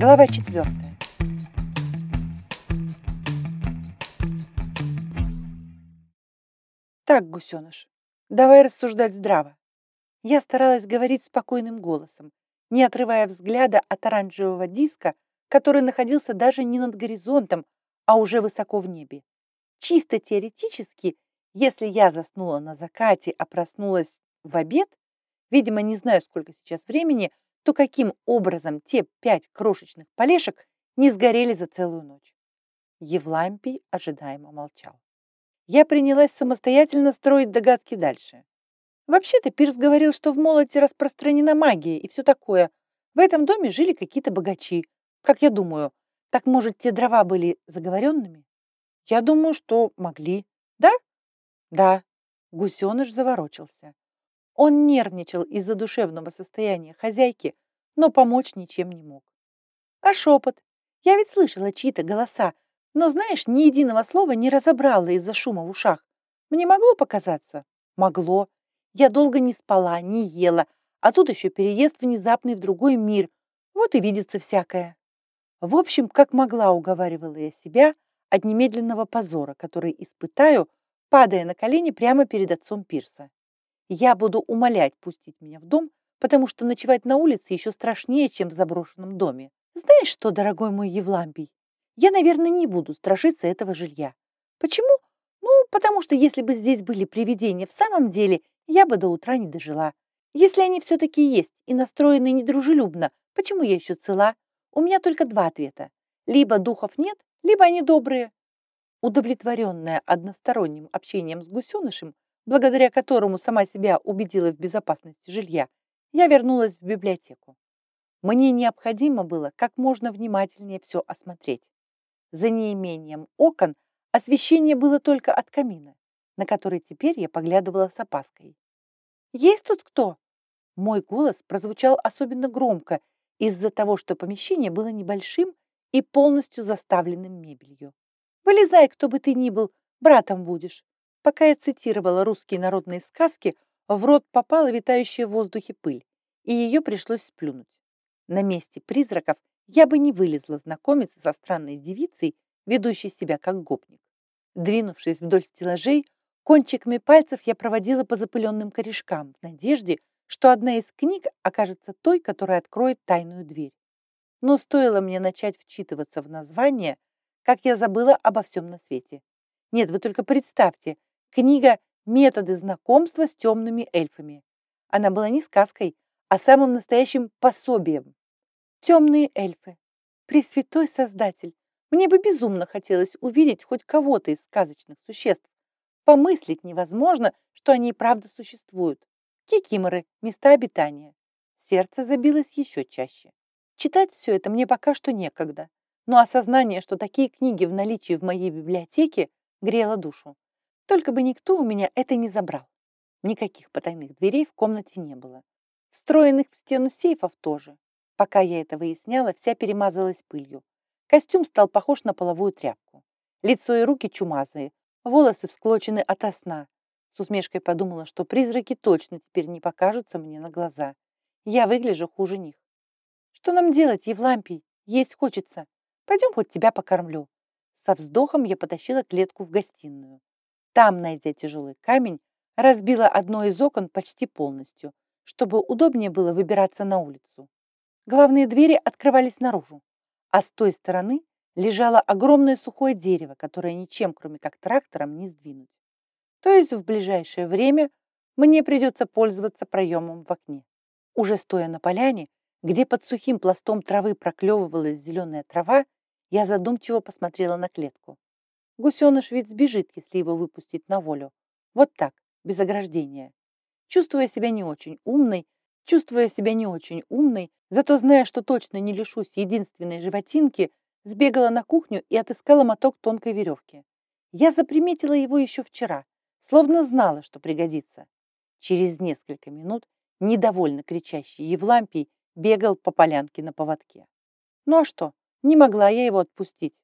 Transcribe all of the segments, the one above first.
Глава четвертая. Так, гусеныш, давай рассуждать здраво. Я старалась говорить спокойным голосом, не отрывая взгляда от оранжевого диска, который находился даже не над горизонтом, а уже высоко в небе. Чисто теоретически, если я заснула на закате, а проснулась в обед, видимо, не знаю, сколько сейчас времени, то каким образом те пять крошечных полешек не сгорели за целую ночь? Евлампий ожидаемо молчал. Я принялась самостоятельно строить догадки дальше. Вообще-то Пирс говорил, что в молоте распространена магия и все такое. В этом доме жили какие-то богачи. Как я думаю, так, может, те дрова были заговоренными? Я думаю, что могли. Да? Да. Гусеныш заворочился. Он нервничал из-за душевного состояния хозяйки, но помочь ничем не мог. А шепот? Я ведь слышала чьи-то голоса, но, знаешь, ни единого слова не разобрала из-за шума в ушах. Мне могло показаться? Могло. Я долго не спала, не ела, а тут еще переезд внезапный в другой мир. Вот и видится всякое. В общем, как могла, уговаривала я себя от немедленного позора, который испытаю, падая на колени прямо перед отцом Пирса. Я буду умолять пустить меня в дом, потому что ночевать на улице еще страшнее, чем в заброшенном доме. Знаешь что, дорогой мой Евлампий, я, наверное, не буду страшиться этого жилья. Почему? Ну, потому что если бы здесь были привидения в самом деле, я бы до утра не дожила. Если они все-таки есть и настроены недружелюбно, почему я еще цела? У меня только два ответа. Либо духов нет, либо они добрые. Удовлетворенная односторонним общением с гусенышем, благодаря которому сама себя убедила в безопасности жилья, я вернулась в библиотеку. Мне необходимо было как можно внимательнее все осмотреть. За неимением окон освещение было только от камина, на который теперь я поглядывала с опаской. «Есть тут кто?» Мой голос прозвучал особенно громко из-за того, что помещение было небольшим и полностью заставленным мебелью. «Вылезай, кто бы ты ни был, братом будешь. Пока я цитировала русские народные сказки, в рот попала витающая в воздухе пыль, и ее пришлось сплюнуть. На месте призраков я бы не вылезла знакомиться со странной девицей, ведущей себя как гопник. Двинувшись вдоль стеллажей, кончиками пальцев я проводила по запыленным корешкам в надежде, что одна из книг окажется той, которая откроет тайную дверь. Но стоило мне начать вчитываться в название, как я забыла обо всем на свете. Нет, вы только представьте, Книга «Методы знакомства с темными эльфами». Она была не сказкой, а самым настоящим пособием. Темные эльфы. Пресвятой Создатель. Мне бы безумно хотелось увидеть хоть кого-то из сказочных существ. Помыслить невозможно, что они и правда существуют. Кикиморы, места обитания. Сердце забилось еще чаще. Читать все это мне пока что некогда. Но осознание, что такие книги в наличии в моей библиотеке, грело душу. Только бы никто у меня это не забрал. Никаких потайных дверей в комнате не было. Встроенных в стену сейфов тоже. Пока я это выясняла, вся перемазалась пылью. Костюм стал похож на половую тряпку. Лицо и руки чумазые, волосы всклочены ото сна. С усмешкой подумала, что призраки точно теперь не покажутся мне на глаза. Я выгляжу хуже них. Что нам делать, Евлампий? Есть хочется. Пойдем хоть тебя покормлю. Со вздохом я потащила клетку в гостиную. Там, найдя тяжелый камень, разбила одно из окон почти полностью, чтобы удобнее было выбираться на улицу. Главные двери открывались наружу, а с той стороны лежало огромное сухое дерево, которое ничем, кроме как трактором, не сдвинуть. То есть в ближайшее время мне придется пользоваться проемом в окне. Уже стоя на поляне, где под сухим пластом травы проклевывалась зеленая трава, я задумчиво посмотрела на клетку. Гусеныш ведь сбежит, если его выпустить на волю. Вот так, без ограждения. Чувствуя себя не очень умной, чувствуя себя не очень умной, зато зная, что точно не лишусь единственной животинки, сбегала на кухню и отыскала моток тонкой веревки. Я заприметила его еще вчера, словно знала, что пригодится. Через несколько минут недовольно кричащий Евлампий бегал по полянке на поводке. Ну а что, не могла я его отпустить.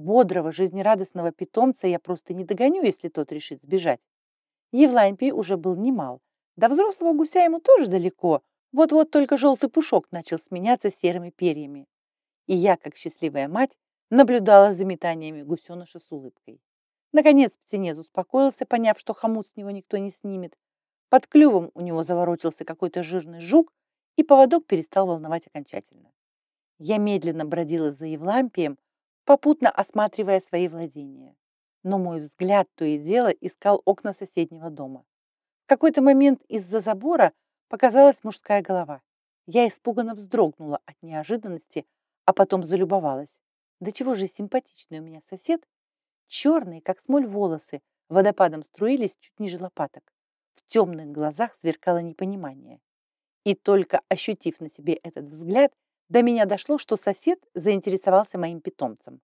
Бодрого, жизнерадостного питомца я просто не догоню, если тот решит сбежать. Евлампий уже был немал. До взрослого гуся ему тоже далеко. Вот-вот только желтый пушок начал сменяться серыми перьями. И я, как счастливая мать, наблюдала за метаниями гусеныша с улыбкой. Наконец птенец успокоился, поняв, что хомут с него никто не снимет. Под клювом у него заворочился какой-то жирный жук, и поводок перестал волновать окончательно. Я медленно бродила за Евлампием, попутно осматривая свои владения. Но мой взгляд то и дело искал окна соседнего дома. В какой-то момент из-за забора показалась мужская голова. Я испуганно вздрогнула от неожиданности, а потом залюбовалась. Да чего же симпатичный у меня сосед. Черные, как смоль, волосы водопадом струились чуть ниже лопаток. В темных глазах сверкало непонимание. И только ощутив на себе этот взгляд, до меня дошло, что сосед заинтересовался моим питомцем.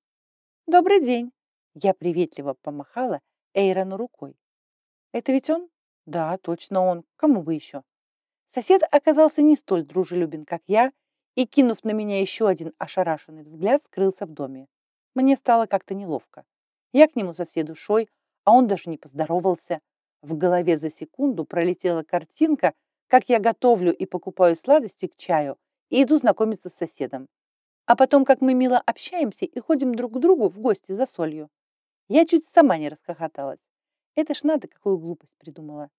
«Добрый день!» Я приветливо помахала Эйрону рукой. «Это ведь он?» «Да, точно он. Кому бы еще?» Сосед оказался не столь дружелюбен, как я, и, кинув на меня еще один ошарашенный взгляд, скрылся в доме. Мне стало как-то неловко. Я к нему со всей душой, а он даже не поздоровался. В голове за секунду пролетела картинка, как я готовлю и покупаю сладости к чаю, и иду знакомиться с соседом. А потом, как мы мило общаемся и ходим друг к другу в гости за солью. Я чуть сама не расхохоталась. Это ж надо, какую глупость придумала.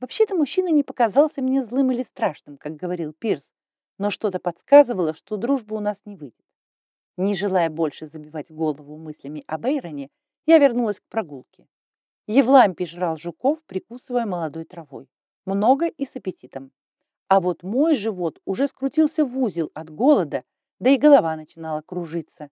Вообще-то мужчина не показался мне злым или страшным, как говорил Пирс, но что-то подсказывало, что дружба у нас не выйдет. Не желая больше забивать голову мыслями об Эйроне, я вернулась к прогулке. Евлампий жрал жуков, прикусывая молодой травой. Много и с аппетитом. А вот мой живот уже скрутился в узел от голода, да и голова начинала кружиться.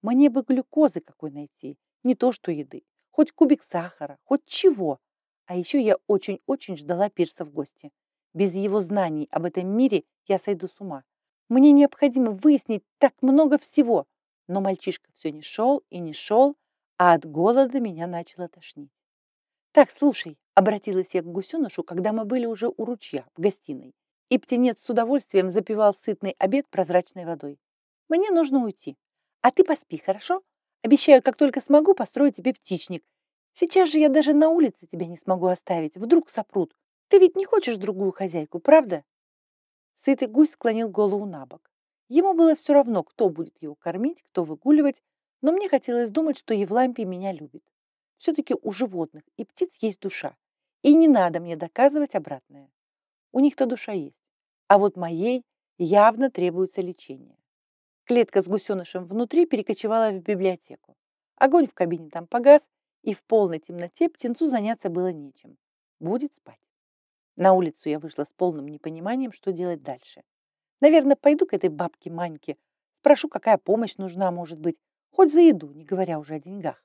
Мне бы глюкозы какой найти, не то что еды. Хоть кубик сахара, хоть чего. А еще я очень-очень ждала Пирса в гости. Без его знаний об этом мире я сойду с ума. Мне необходимо выяснить так много всего. Но мальчишка все не шел и не шел, а от голода меня начало тошнить. «Так, слушай», — обратилась я к гусенышу, когда мы были уже у ручья, в гостиной и птенец с удовольствием запивал сытный обед прозрачной водой. «Мне нужно уйти. А ты поспи, хорошо? Обещаю, как только смогу, построю тебе птичник. Сейчас же я даже на улице тебя не смогу оставить. Вдруг сопрут. Ты ведь не хочешь другую хозяйку, правда?» Сытый гусь склонил голову на бок. Ему было все равно, кто будет его кормить, кто выгуливать, но мне хотелось думать, что Евлампий меня любит. Все-таки у животных и птиц есть душа, и не надо мне доказывать обратное. У них-то душа есть а вот моей явно требуется лечение. Клетка с гусенышем внутри перекочевала в библиотеку. Огонь в кабине там погас, и в полной темноте птенцу заняться было нечем. Будет спать. На улицу я вышла с полным непониманием, что делать дальше. Наверное, пойду к этой бабке Маньке, спрошу, какая помощь нужна, может быть, хоть за еду, не говоря уже о деньгах.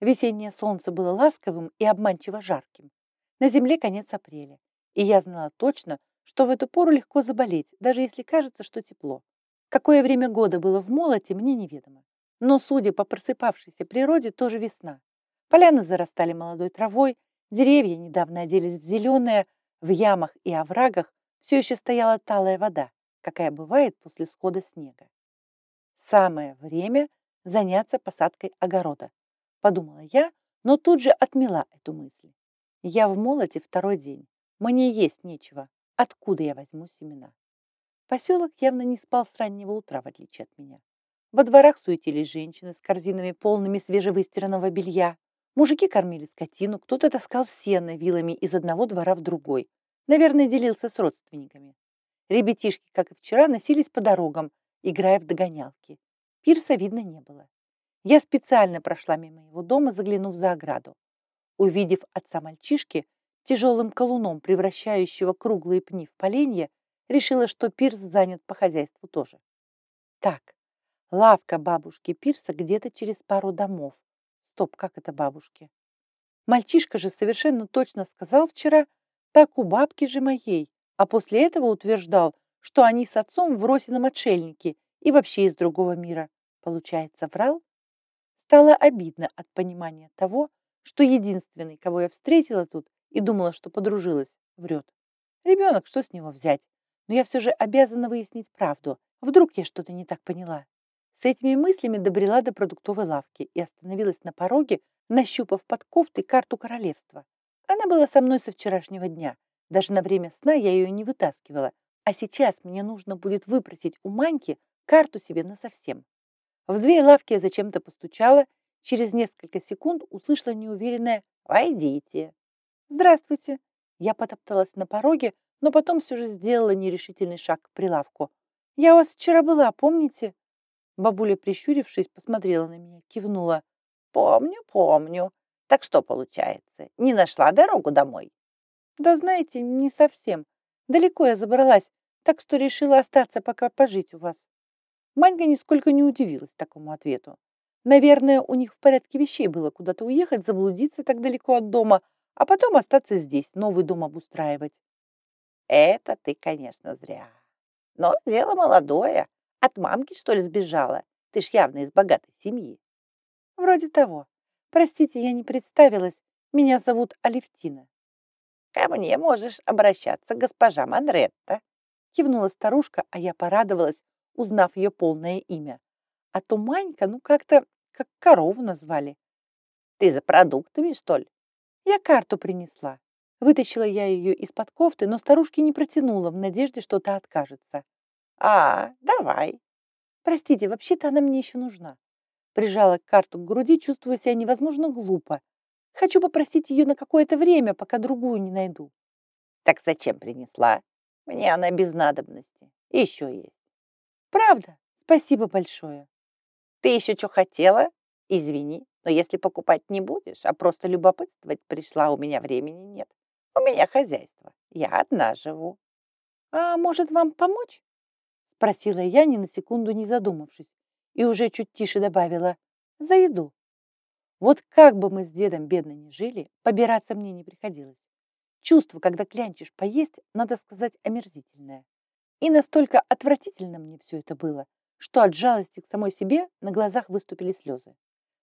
Весеннее солнце было ласковым и обманчиво жарким. На земле конец апреля, и я знала точно, что в эту пору легко заболеть, даже если кажется, что тепло. Какое время года было в молоте, мне неведомо. Но, судя по просыпавшейся природе, тоже весна. Поляны зарастали молодой травой, деревья недавно оделись в зеленое, в ямах и оврагах все еще стояла талая вода, какая бывает после схода снега. Самое время заняться посадкой огорода, подумала я, но тут же отмела эту мысль. Я в молоте второй день, мне есть нечего, Откуда я возьму семена? Поселок явно не спал с раннего утра, в отличие от меня. Во дворах суетились женщины с корзинами, полными свежевыстиранного белья. Мужики кормили скотину, кто-то таскал сено вилами из одного двора в другой. Наверное, делился с родственниками. Ребятишки, как и вчера, носились по дорогам, играя в догонялки. Пирса видно не было. Я специально прошла мимо его дома, заглянув за ограду. Увидев отца мальчишки, тяжелым колуном, превращающего круглые пни в поленья, решила, что Пирс занят по хозяйству тоже. Так, лавка бабушки Пирса где-то через пару домов. Стоп, как это бабушки? Мальчишка же совершенно точно сказал вчера, так у бабки же моей, а после этого утверждал, что они с отцом в Росином отшельники и вообще из другого мира. Получается, врал? Стало обидно от понимания того, что единственный, кого я встретила тут, и думала, что подружилась. Врет. Ребенок, что с него взять? Но я все же обязана выяснить правду. Вдруг я что-то не так поняла. С этими мыслями добрела до продуктовой лавки и остановилась на пороге, нащупав под кофтой карту королевства. Она была со мной со вчерашнего дня. Даже на время сна я ее не вытаскивала. А сейчас мне нужно будет выпросить у Маньки карту себе насовсем. В дверь лавки я зачем-то постучала, через несколько секунд услышала неуверенное «Войдите». «Здравствуйте». Я потопталась на пороге, но потом все же сделала нерешительный шаг к прилавку. «Я у вас вчера была, помните?» Бабуля, прищурившись, посмотрела на меня, кивнула. «Помню, помню. Так что получается, не нашла дорогу домой?» «Да знаете, не совсем. Далеко я забралась, так что решила остаться пока пожить у вас». Манька нисколько не удивилась такому ответу. Наверное, у них в порядке вещей было куда-то уехать, заблудиться так далеко от дома, а потом остаться здесь, новый дом обустраивать. Это ты, конечно, зря. Но дело молодое. От мамки, что ли, сбежала? Ты ж явно из богатой семьи. Вроде того. Простите, я не представилась. Меня зовут Алевтина. Ко мне можешь обращаться, госпожа Манретта. Кивнула старушка, а я порадовалась, узнав ее полное имя. А то Манька, ну как-то, как корову назвали. Ты за продуктами, что ли? Я карту принесла. Вытащила я ее из-под кофты, но старушке не протянула в надежде, что та откажется. «А, давай». «Простите, вообще-то она мне еще нужна». Прижала карту к груди, чувствуя себя невозможно глупо. Хочу попросить ее на какое-то время, пока другую не найду. «Так зачем принесла? Мне она без надобности. Еще есть». «Правда? Спасибо большое». «Ты еще что хотела? Извини, но если покупать не будешь, а просто любопытствовать пришла, у меня времени нет. У меня хозяйство. Я одна живу. А может, вам помочь? Спросила я, ни на секунду не задумавшись, и уже чуть тише добавила. За еду. Вот как бы мы с дедом бедно не жили, побираться мне не приходилось. Чувство, когда клянчишь поесть, надо сказать, омерзительное. И настолько отвратительно мне все это было, что от жалости к самой себе на глазах выступили слезы.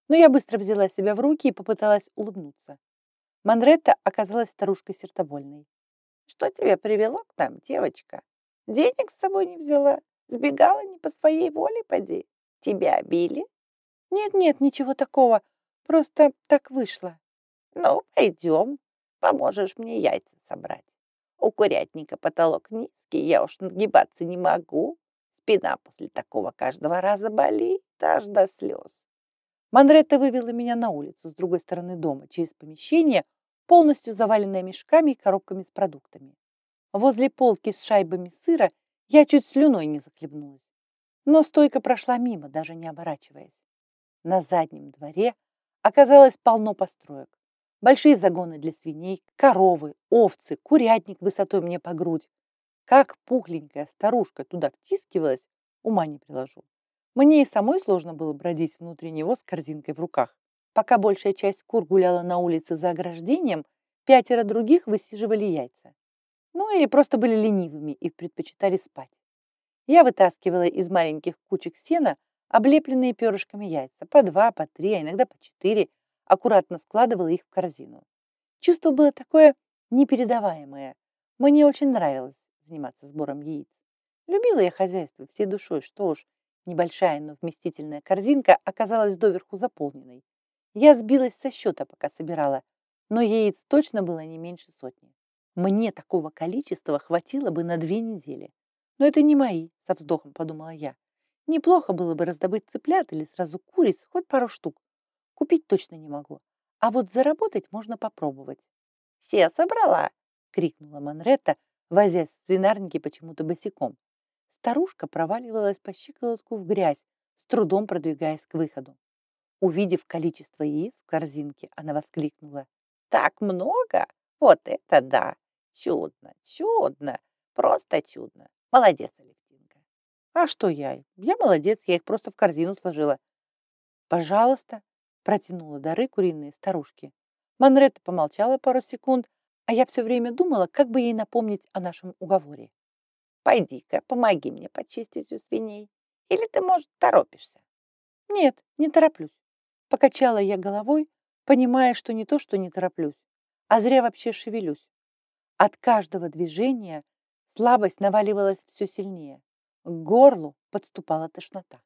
Но я быстро взяла себя в руки и попыталась улыбнуться. Манретта оказалась старушкой сердобольной. «Что тебя привело к нам, девочка? Денег с собой не взяла? Сбегала не по своей воле, поди? Тебя били?» «Нет-нет, ничего такого. Просто так вышло». «Ну, пойдем. Поможешь мне яйца собрать. У курятника потолок низкий, я уж нагибаться не могу. Спина после такого каждого раза болит, аж до слез. Манретта вывела меня на улицу с другой стороны дома, через помещение, полностью заваленное мешками и коробками с продуктами. Возле полки с шайбами сыра я чуть слюной не захлебнулась. Но стойко прошла мимо, даже не оборачиваясь. На заднем дворе оказалось полно построек. Большие загоны для свиней, коровы, овцы, курятник высотой мне по грудь. Как пухленькая старушка туда втискивалась, ума не приложу. Мне и самой сложно было бродить внутри него с корзинкой в руках. Пока большая часть кур гуляла на улице за ограждением, пятеро других высиживали яйца. Ну или просто были ленивыми и предпочитали спать. Я вытаскивала из маленьких кучек сена облепленные перышками яйца, по два, по три, а иногда по четыре, аккуратно складывала их в корзину. Чувство было такое непередаваемое. Мне очень нравилось заниматься сбором яиц. Любила я хозяйство всей душой, что уж, Небольшая, но вместительная корзинка оказалась доверху заполненной. Я сбилась со счета, пока собирала, но яиц точно было не меньше сотни. Мне такого количества хватило бы на две недели. Но это не мои, со вздохом подумала я. Неплохо было бы раздобыть цыплят или сразу куриц, хоть пару штук. Купить точно не могу. А вот заработать можно попробовать. «Все собрала!» — крикнула Манретта, возясь в свинарнике почему-то босиком. Старушка проваливалась по щиколотку в грязь, с трудом продвигаясь к выходу. Увидев количество яиц в корзинке, она воскликнула. «Так много? Вот это да! Чудно, чудно, просто чудно! Молодец, Алевтинка!» «А что я? Я молодец, я их просто в корзину сложила». «Пожалуйста», — протянула дары куриные старушки. Манретта помолчала пару секунд, а я все время думала, как бы ей напомнить о нашем уговоре. Пойди-ка, помоги мне почистить у свиней. Или ты, может, торопишься? Нет, не тороплюсь. Покачала я головой, понимая, что не то, что не тороплюсь, а зря вообще шевелюсь. От каждого движения слабость наваливалась все сильнее. К горлу подступала тошнота.